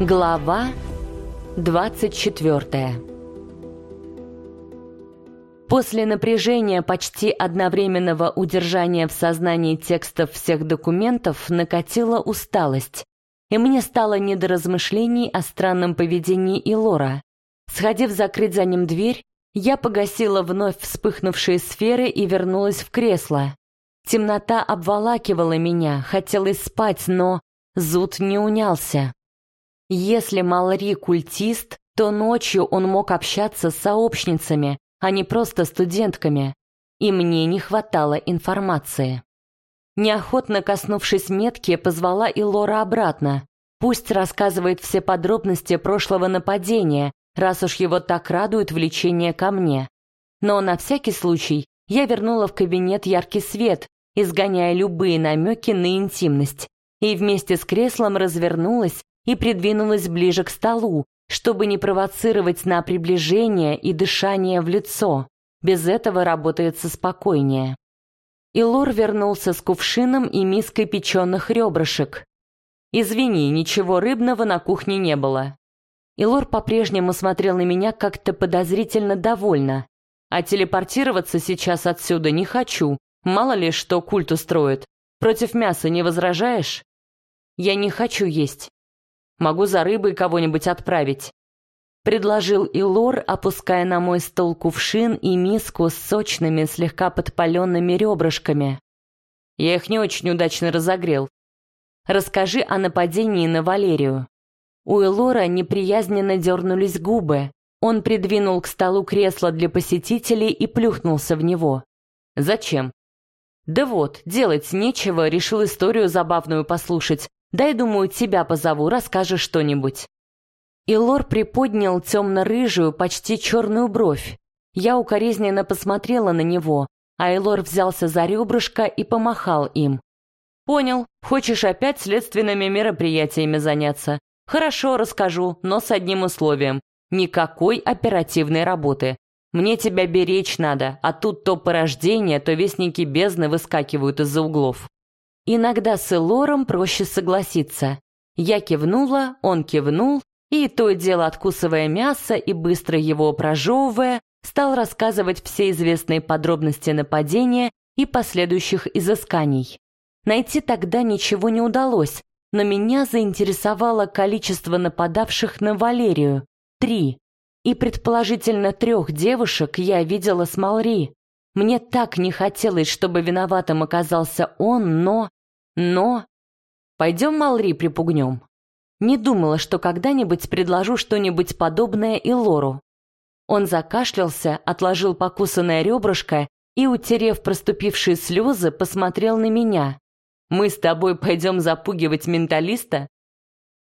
Глава 24 После напряжения почти одновременного удержания в сознании текстов всех документов накатила усталость, и мне стало не до размышлений о странном поведении Илора. Сходив закрыть за ним дверь, я погасила вновь вспыхнувшие сферы и вернулась в кресло. Темнота обволакивала меня, хотелось спать, но зуд не унялся. Если Малри культист, то ночью он мог общаться с сообщницами, а не просто студентками, и мне не хватало информации. Неохотно коснувшись метки, позвала и Лора обратно. Пусть рассказывает все подробности прошлого нападения, раз уж его так радует влечение ко мне. Но на всякий случай я вернула в кабинет яркий свет, изгоняя любые намеки на интимность, и вместе с креслом развернулась и придвинулась ближе к столу, чтобы не провоцировать на приближение и дышание в лицо. Без этого работается спокойнее. Илор вернулся с кувшином и миской печеных ребрышек. «Извини, ничего рыбного на кухне не было». Илор по-прежнему смотрел на меня как-то подозрительно довольно. «А телепортироваться сейчас отсюда не хочу. Мало ли, что культ устроит. Против мяса не возражаешь?» «Я не хочу есть. Могу за рыбой кого-нибудь отправить. Предложил Илор, опуская на мой стол кувшин и миску с сочными, слегка подпаленными ребрышками. Я их не очень удачно разогрел. Расскажи о нападении на Валерию. У Элора неприязненно дернулись губы. Он придвинул к столу кресло для посетителей и плюхнулся в него. Зачем? Да вот, делать нечего, решил историю забавную послушать, Дай, думаю, тебя позову, расскажешь что-нибудь». Илор приподнял темно-рыжую, почти черную бровь. Я укоризненно посмотрела на него, а Илор взялся за ребрышко и помахал им. «Понял. Хочешь опять следственными мероприятиями заняться? Хорошо, расскажу, но с одним условием. Никакой оперативной работы. Мне тебя беречь надо, а тут то порождение, то вестники бездны выскакивают из-за углов». Иногда с Элором проще согласиться. Я кивнула, он кивнул, и то дело откусывая мясо и быстро его прожевывая, стал рассказывать все известные подробности нападения и последующих изысканий. Найти тогда ничего не удалось, но меня заинтересовало количество нападавших на Валерию – три. И предположительно трех девушек я видела с Малри. Мне так не хотелось, чтобы виноватым оказался он, но... Но... Пойдем Малри припугнем. Не думала, что когда-нибудь предложу что-нибудь подобное и Лору. Он закашлялся, отложил покусанное ребрышко и, утерев проступившие слезы, посмотрел на меня. «Мы с тобой пойдем запугивать менталиста?»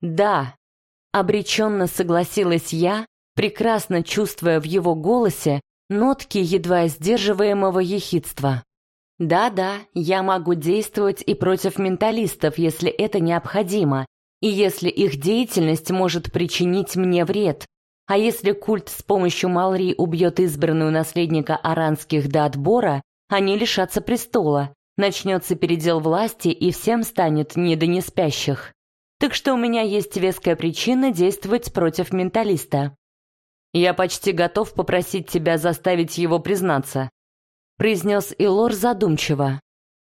«Да», — обреченно согласилась я, прекрасно чувствуя в его голосе нотки едва сдерживаемого ехидства. Да-да, я могу действовать и против менталистов, если это необходимо, и если их деятельность может причинить мне вред. А если культ с помощью Малри убьет избранную наследника аранских до отбора, они лишатся престола, начнется передел власти и всем станет не до неспящих. Так что у меня есть веская причина действовать против менталиста. Я почти готов попросить тебя заставить его признаться произнес Илор задумчиво.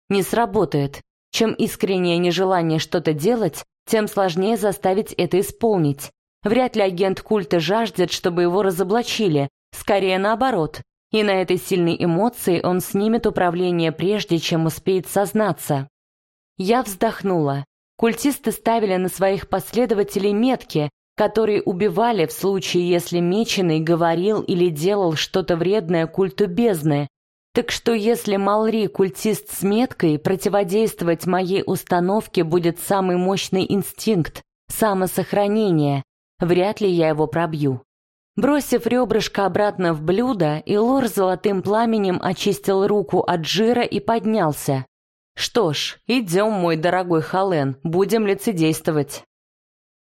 Не сработает. Чем искреннее нежелание что-то делать, тем сложнее заставить это исполнить. Вряд ли агент культа жаждет, чтобы его разоблачили, скорее наоборот. И на этой сильной эмоции он снимет управление прежде, чем успеет сознаться. Я вздохнула. Культисты ставили на своих последователей метки, которые убивали в случае, если меченый говорил или делал что-то вредное культу бездны, так что если Малри культист с меткой, противодействовать моей установке будет самый мощный инстинкт — самосохранение. Вряд ли я его пробью. Бросив ребрышко обратно в блюдо, Илор золотым пламенем очистил руку от жира и поднялся. «Что ж, идем, мой дорогой Хален, будем лицедействовать».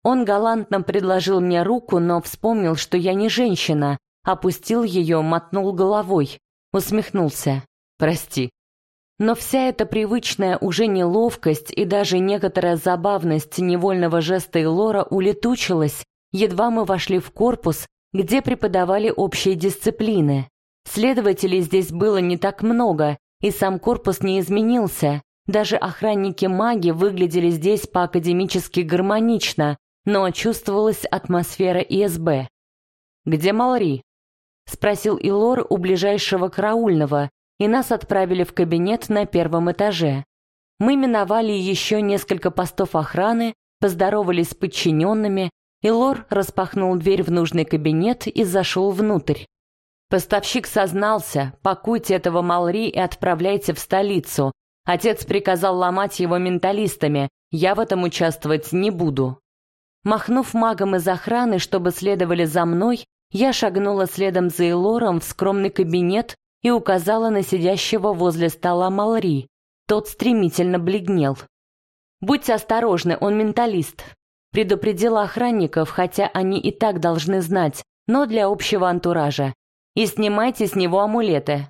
Он галантно предложил мне руку, но вспомнил, что я не женщина, опустил ее, мотнул головой усмехнулся. «Прости». Но вся эта привычная уже неловкость и даже некоторая забавность невольного жеста Илора улетучилась, едва мы вошли в корпус, где преподавали общие дисциплины. Следователей здесь было не так много, и сам корпус не изменился. Даже охранники-маги выглядели здесь по-академически гармонично, но чувствовалась атмосфера ИСБ. «Где Малри?» — спросил Илор у ближайшего караульного, и нас отправили в кабинет на первом этаже. Мы миновали еще несколько постов охраны, поздоровались с подчиненными, и Лор распахнул дверь в нужный кабинет и зашел внутрь. Поставщик сознался, пакуйте этого Малри и отправляйте в столицу. Отец приказал ломать его менталистами, я в этом участвовать не буду. Махнув магом из охраны, чтобы следовали за мной, я шагнула следом за Элором в скромный кабинет и указала на сидящего возле стола Малри. Тот стремительно бледнел. «Будьте осторожны, он менталист», предупредила охранников, хотя они и так должны знать, но для общего антуража. И снимайте с него амулеты.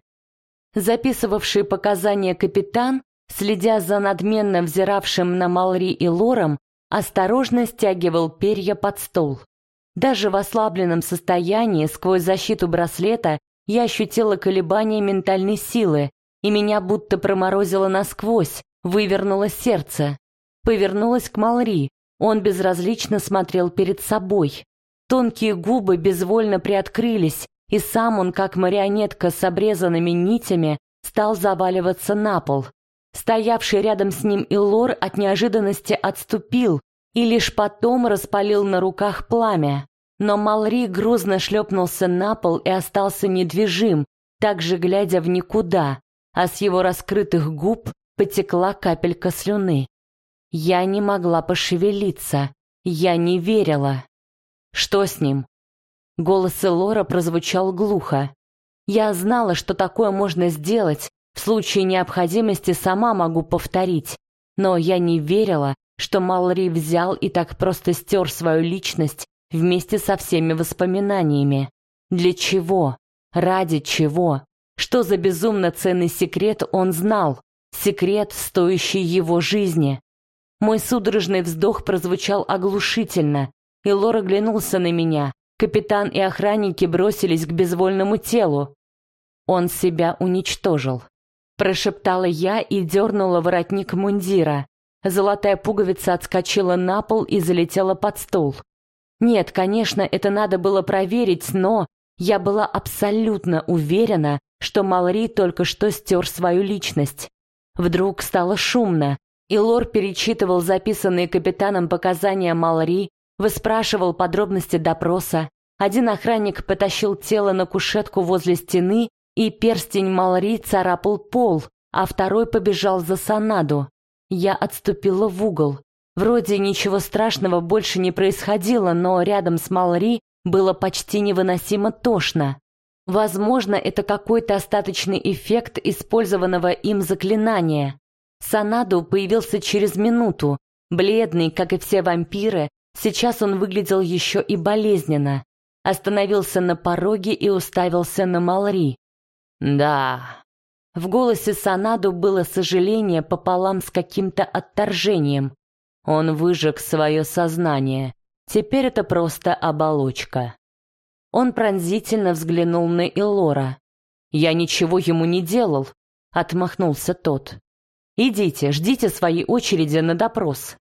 Записывавший показания капитан, следя за надменно взиравшим на Малри и Лором, осторожно стягивал перья под стол. Даже в ослабленном состоянии, сквозь защиту браслета, я ощутила колебания ментальной силы, и меня будто проморозило насквозь, вывернуло сердце. Повернулась к Малри. Он безразлично смотрел перед собой. Тонкие губы безвольно приоткрылись, и сам он, как марионетка с обрезанными нитями, стал заваливаться на пол. Стоявший рядом с ним Илор от неожиданности отступил и лишь потом распалил на руках пламя. Но Малри грузно шлепнулся на пол и остался недвижим, также глядя в никуда, а с его раскрытых губ потекла капелька слюны. Я не могла пошевелиться, я не верила. Что с ним? Голос Элора прозвучал глухо. Я знала, что такое можно сделать, в случае необходимости сама могу повторить, но я не верила, что Малри взял и так просто стер свою личность вместе со всеми воспоминаниями. Для чего? Ради чего? Что за безумно ценный секрет он знал? Секрет, стоящий его жизни. Мой судорожный вздох прозвучал оглушительно, и Лора глянулся на меня. Капитан и охранники бросились к безвольному телу. Он себя уничтожил. Прошептала я и дернула воротник мундира. Золотая пуговица отскочила на пол и залетела под стол. Нет, конечно, это надо было проверить, но я была абсолютно уверена, что Малри только что стер свою личность. Вдруг стало шумно, и Лор перечитывал записанные капитаном показания Малри, выспрашивал подробности допроса. Один охранник потащил тело на кушетку возле стены, и перстень Малри царапал пол, а второй побежал за Санаду. Я отступила в угол. Вроде ничего страшного больше не происходило, но рядом с Малри было почти невыносимо тошно. Возможно, это какой-то остаточный эффект использованного им заклинания. Санаду появился через минуту. Бледный, как и все вампиры, сейчас он выглядел еще и болезненно. Остановился на пороге и уставился на Малри. «Да». В голосе Санаду было сожаление пополам с каким-то отторжением. Он выжег свое сознание. Теперь это просто оболочка. Он пронзительно взглянул на Илора. «Я ничего ему не делал», — отмахнулся тот. «Идите, ждите своей очереди на допрос».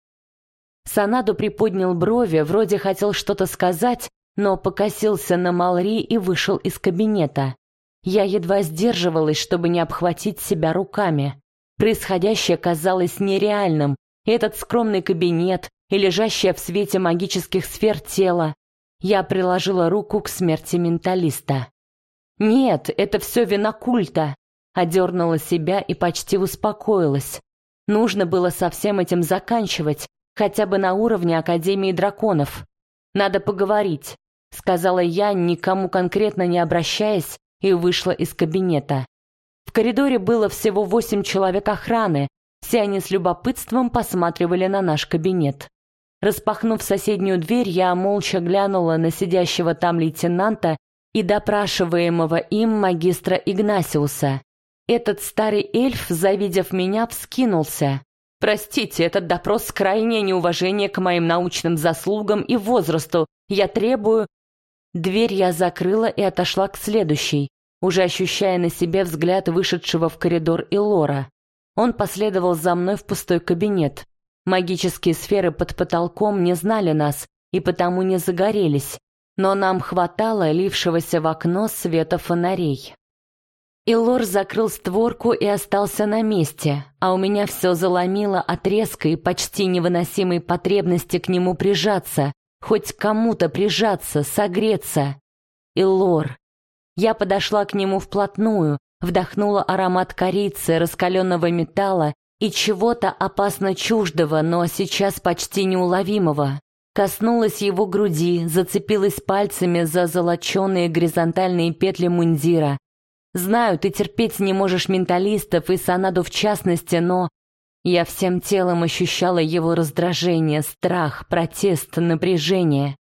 Санаду приподнял брови, вроде хотел что-то сказать, но покосился на Малри и вышел из кабинета. Я едва сдерживалась, чтобы не обхватить себя руками. Происходящее казалось нереальным, этот скромный кабинет и лежащее в свете магических сфер тело. Я приложила руку к смерти менталиста. «Нет, это все вина культа», — одернула себя и почти успокоилась. Нужно было со всем этим заканчивать, хотя бы на уровне Академии драконов. «Надо поговорить», — сказала я, никому конкретно не обращаясь, и вышла из кабинета. В коридоре было всего восемь человек охраны, все они с любопытством посматривали на наш кабинет. Распахнув соседнюю дверь, я молча глянула на сидящего там лейтенанта и допрашиваемого им магистра Игнасиуса. Этот старый эльф, завидев меня, вскинулся. «Простите, этот допрос крайнее неуважение к моим научным заслугам и возрасту. Я требую...» Дверь я закрыла и отошла к следующей, уже ощущая на себе взгляд вышедшего в коридор Илора. Он последовал за мной в пустой кабинет. Магические сферы под потолком не знали нас и потому не загорелись, но нам хватало лившегося в окно света фонарей. Илор закрыл створку и остался на месте, а у меня все заломило от резкой, почти невыносимой потребности к нему прижаться, хоть кому-то прижаться, согреться. Илор. Я подошла к нему вплотную, вдохнула аромат корицы, раскаленного металла и чего-то опасно чуждого, но сейчас почти неуловимого. Коснулась его груди, зацепилась пальцами за золоченые горизонтальные петли мундира. Знаю, ты терпеть не можешь менталистов и Санаду в частности, но... Я всем телом ощущала его раздражение, страх, протест, напряжение.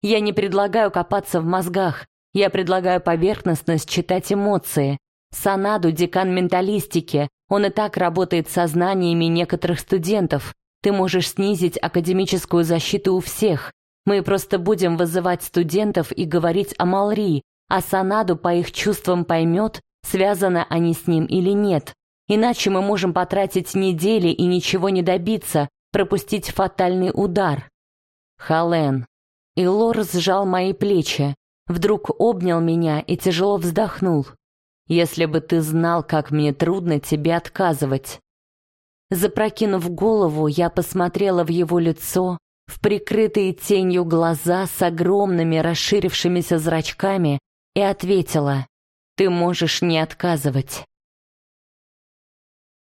Я не предлагаю копаться в мозгах, я предлагаю поверхностно считать эмоции. Санаду — декан менталистики, он и так работает с сознаниями некоторых студентов. Ты можешь снизить академическую защиту у всех. Мы просто будем вызывать студентов и говорить о Малри, а Санаду по их чувствам поймет, связаны они с ним или нет. Иначе мы можем потратить недели и ничего не добиться, пропустить фатальный удар. Хален. Илор сжал мои плечи, вдруг обнял меня и тяжело вздохнул. «Если бы ты знал, как мне трудно тебе отказывать». Запрокинув голову, я посмотрела в его лицо, в прикрытые тенью глаза с огромными расширившимися зрачками и ответила, «Ты можешь не отказывать».